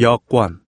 여권.